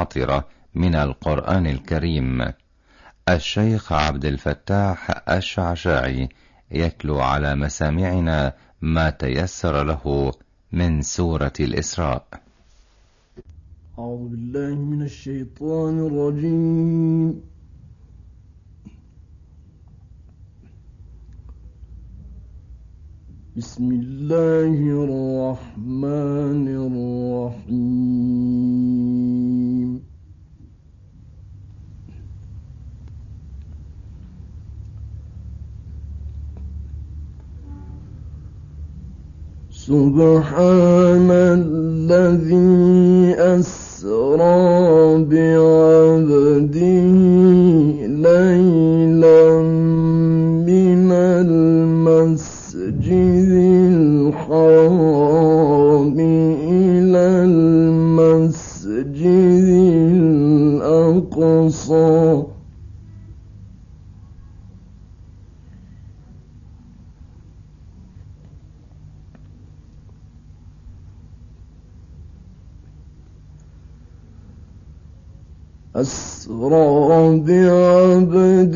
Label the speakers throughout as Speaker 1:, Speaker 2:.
Speaker 1: عطرة من القرآن الكريم. الشيخ عبد الفتاح الشعشاعي يتلو على مسامعنا ما تيسر له من سورة الإسراء.
Speaker 2: أعوذ بالله من الشيطان الرجيم. بسم الله الرحمن الرحيم. سبحان الذي أسرى بعبده ليلا من المسجد الحرام إلى المسجد الأقصى. أسرى بعبده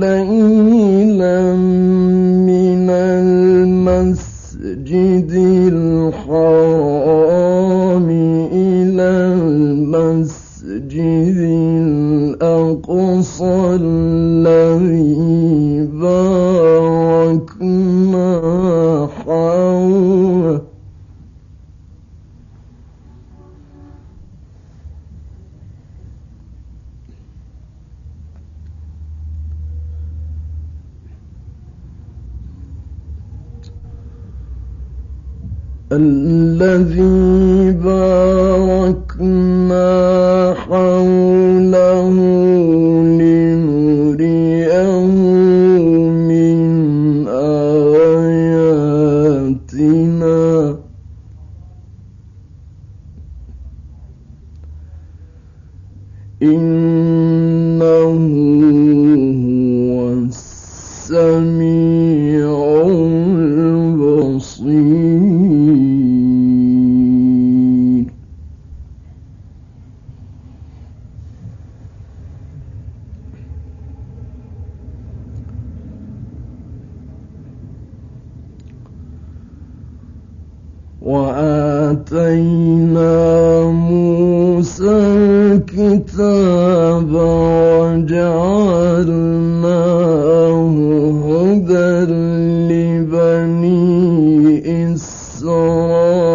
Speaker 2: ليلا من المسجد الحرام إلى المسجد الأقصى الذي باركنا الكتاب وجعلناه هدى لبني إسرائيل.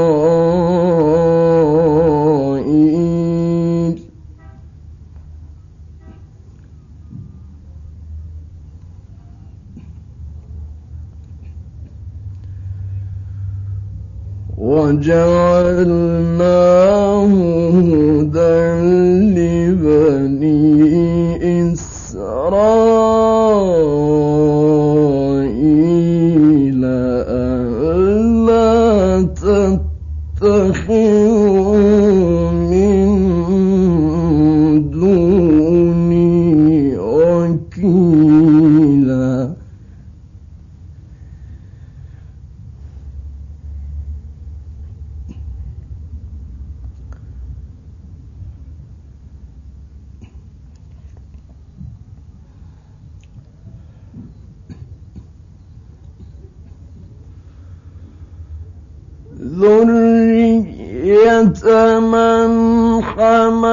Speaker 2: وجعلناه ذرية من حملنا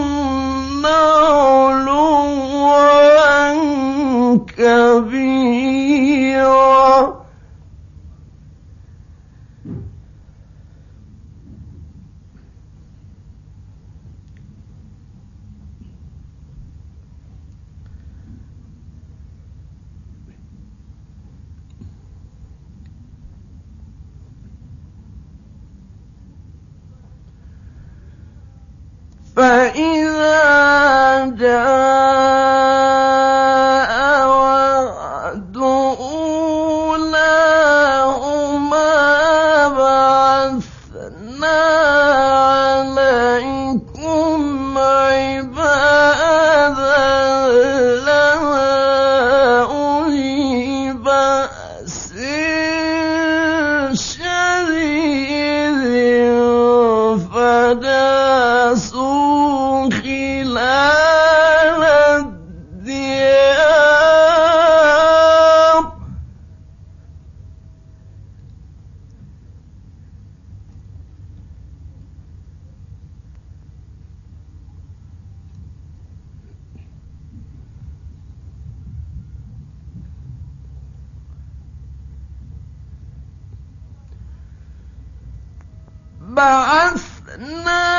Speaker 2: فإذا جاء بعثنا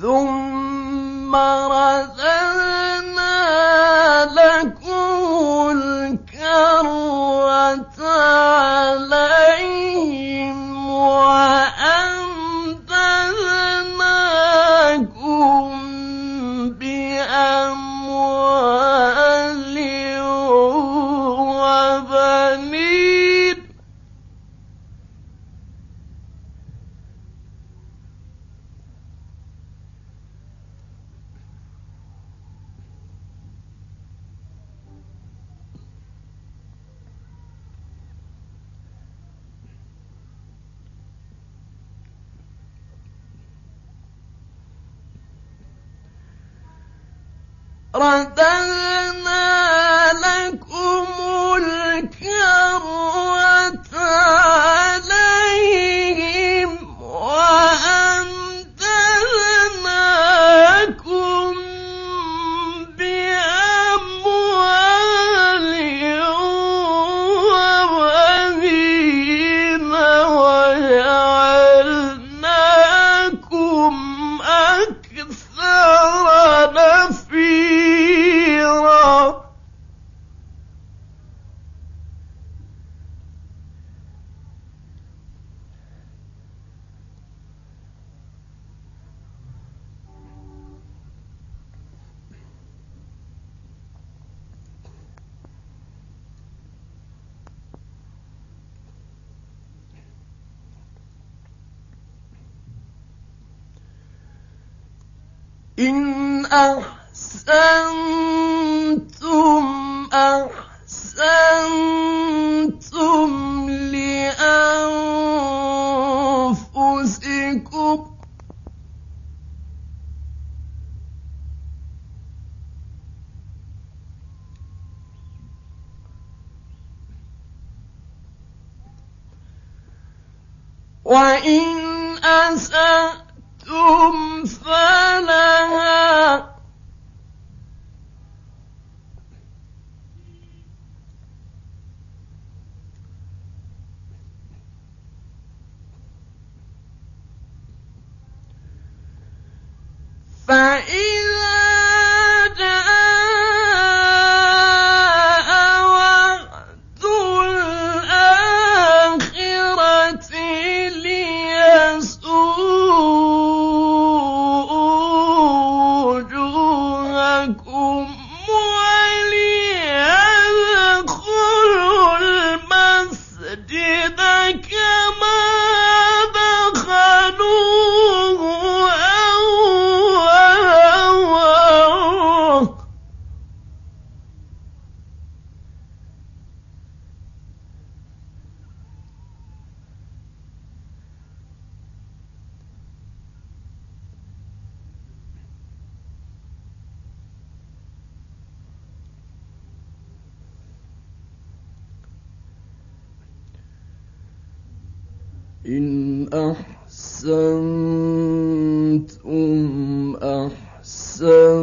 Speaker 2: ثم رزق تارة إن أحسنتم أحسنتم أحسنتم أحسنتم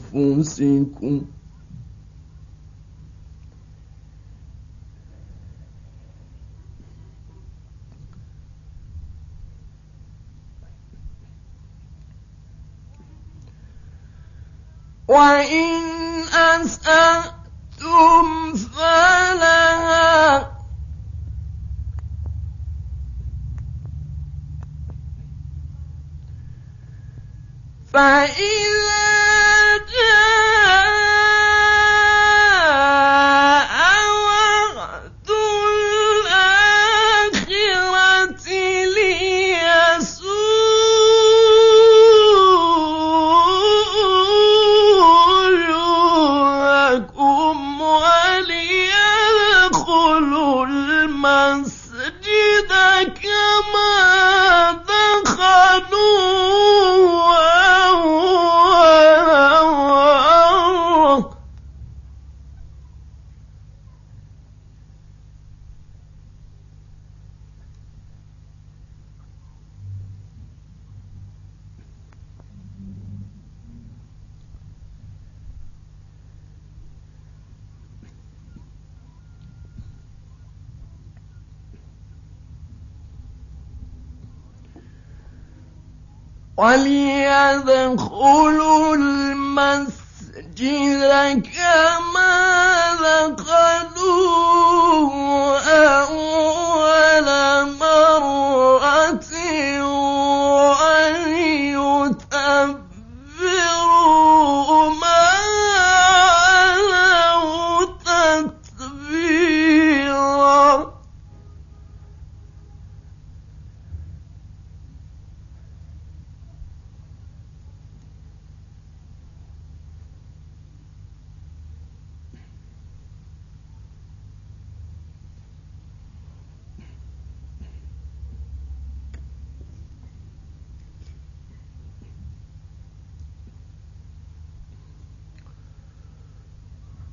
Speaker 2: لأنفسكم. وإن أسأتم فلها فإذا وليدخلوا المسجد كما دخلوه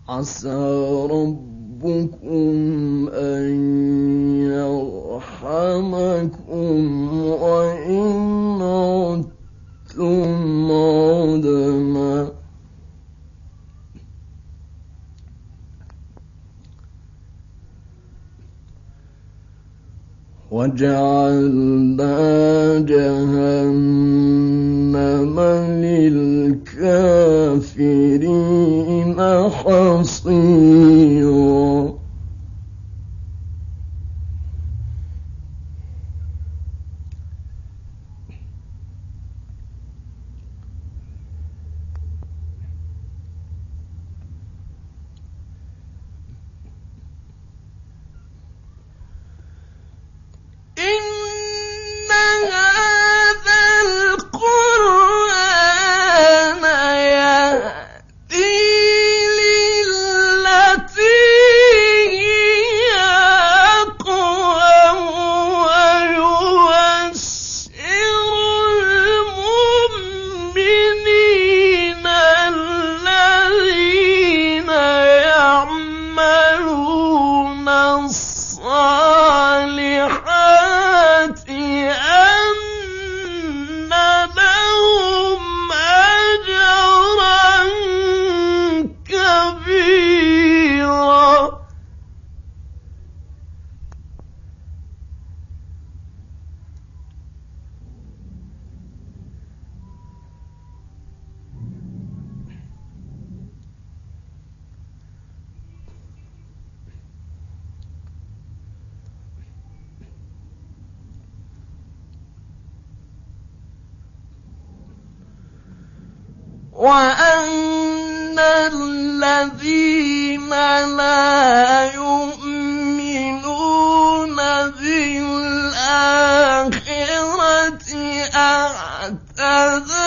Speaker 2: عسى ربكم أن يرحمكم وإن عدتم عدنا وجعلنا جهنم للكافرين. حصيرا بالآخرة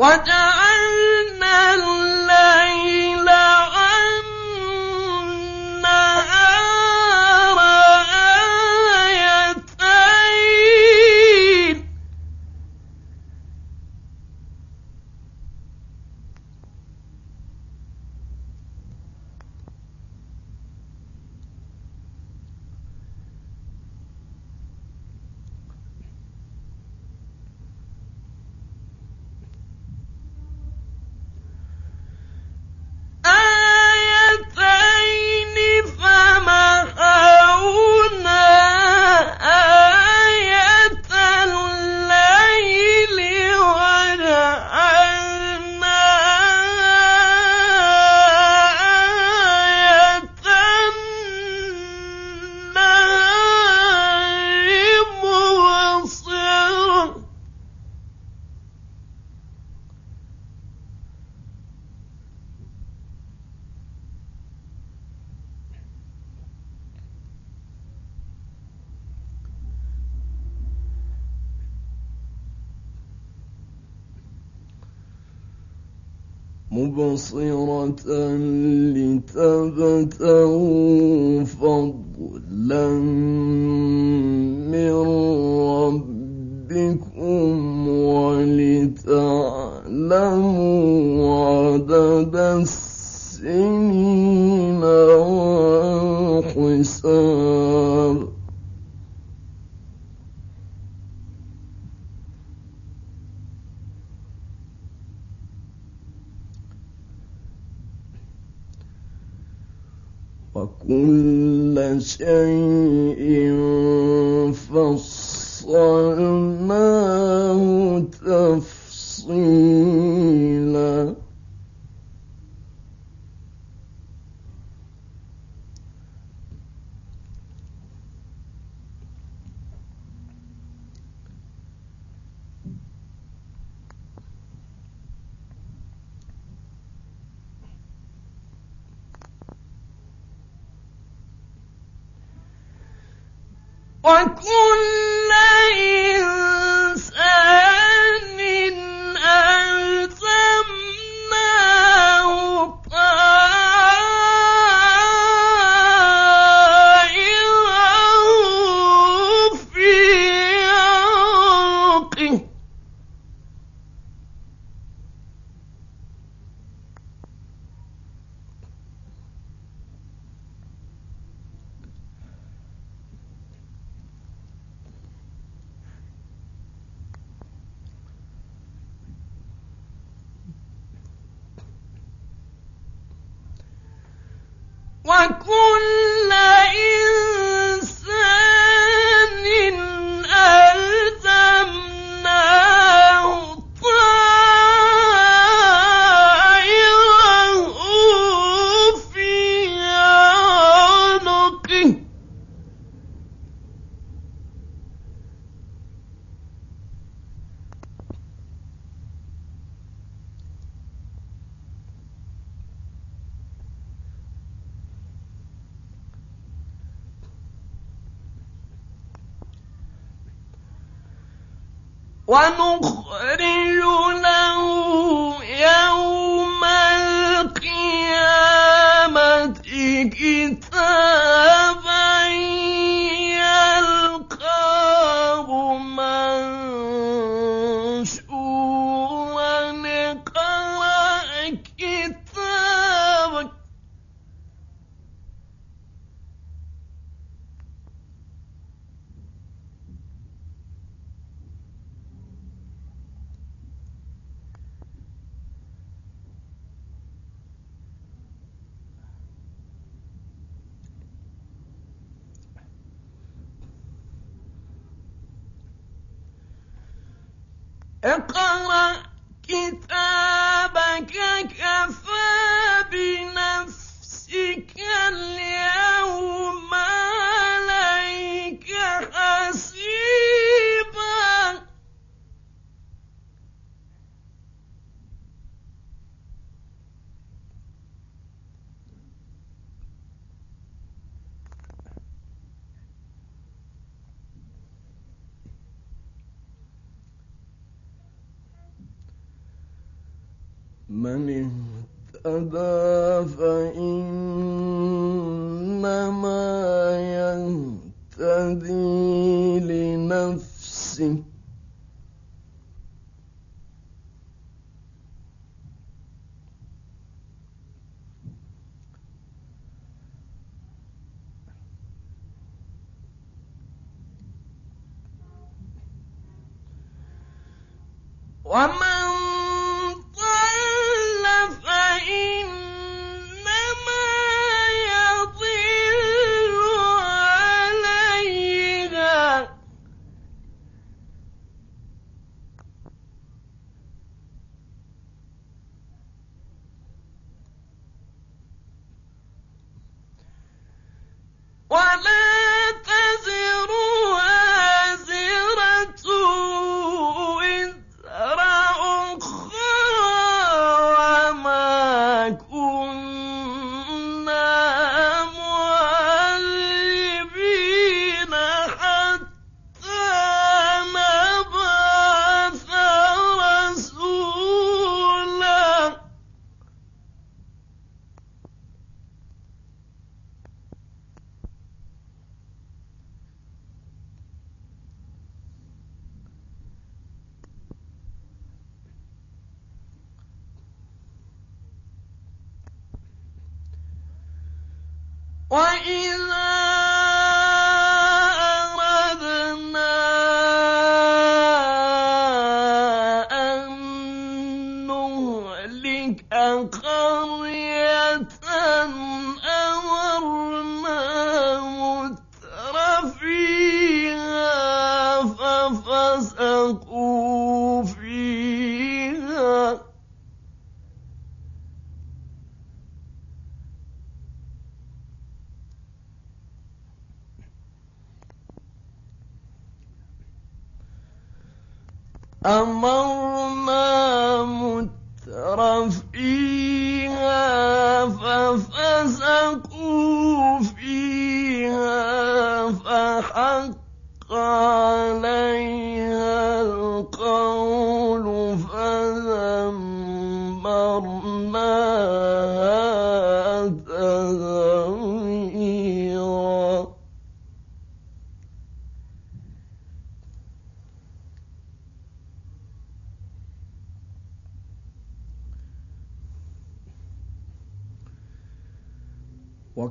Speaker 2: وجعلنا مبصرة لتبتغوا وكل شيء فصلناه ونخرج اقرأ كتابك ومن وإذا أمرنا متر فيها ففسقوا فيها فحق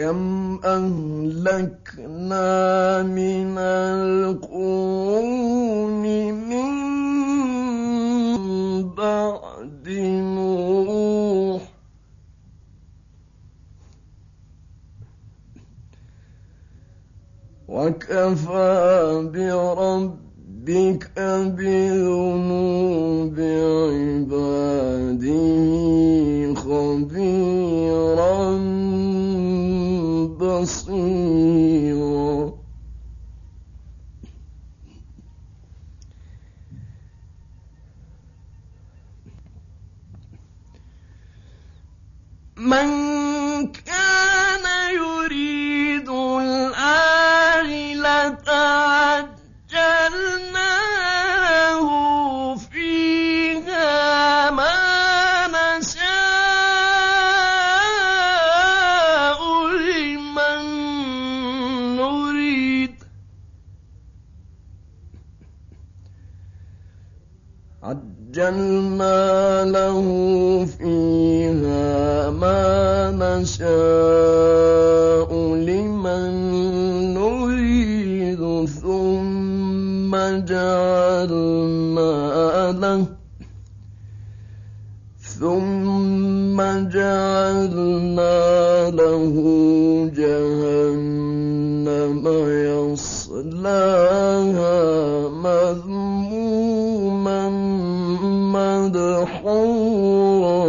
Speaker 2: وكم أهلكنا من القرون من بعد نوح وكفى بربك بذنوب عباده خبيرا بصيرا من جعلنا له جهنم يصلاها مذموما مدحورا.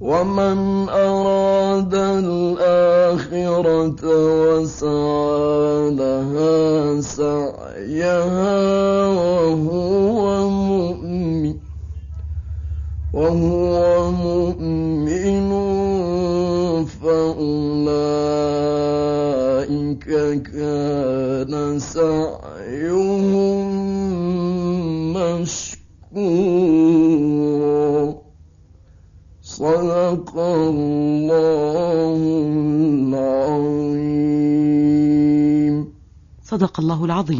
Speaker 2: ومن أراد الآخرة وسعى لها سعيها وهو مؤمن وهو مؤمن فأولئك كان سعيهم مشكورا. صدق الله العظيم.
Speaker 3: صدق الله العظيم.